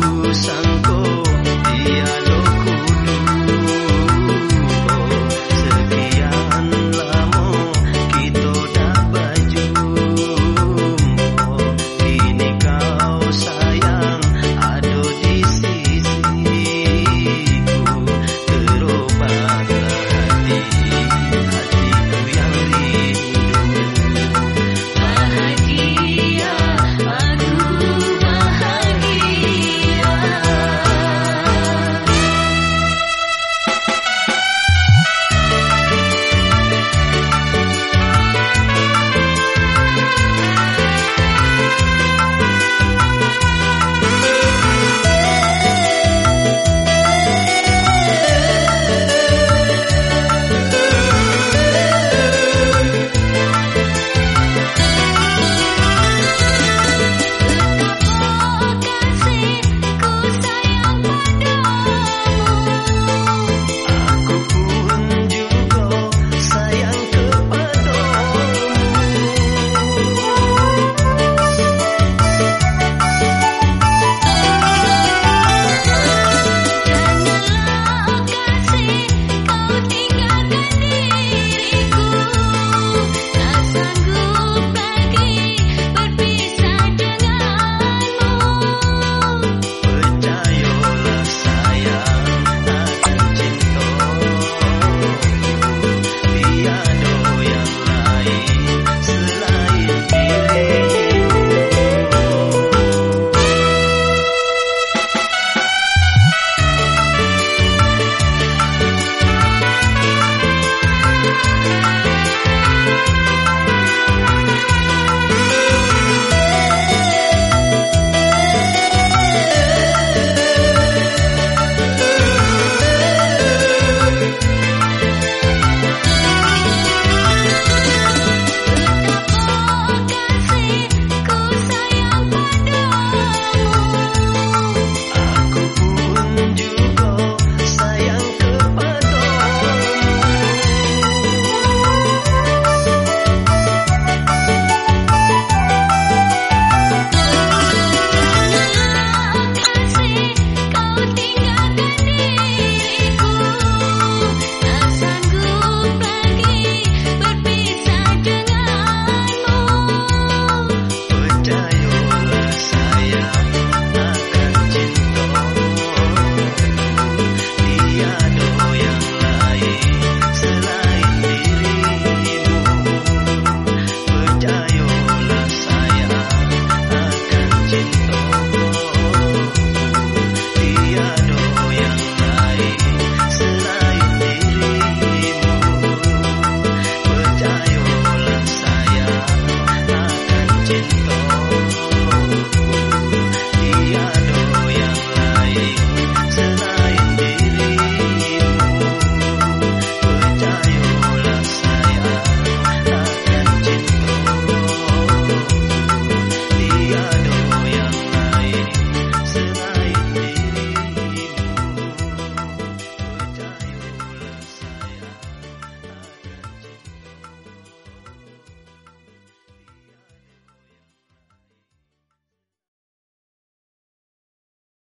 不上钩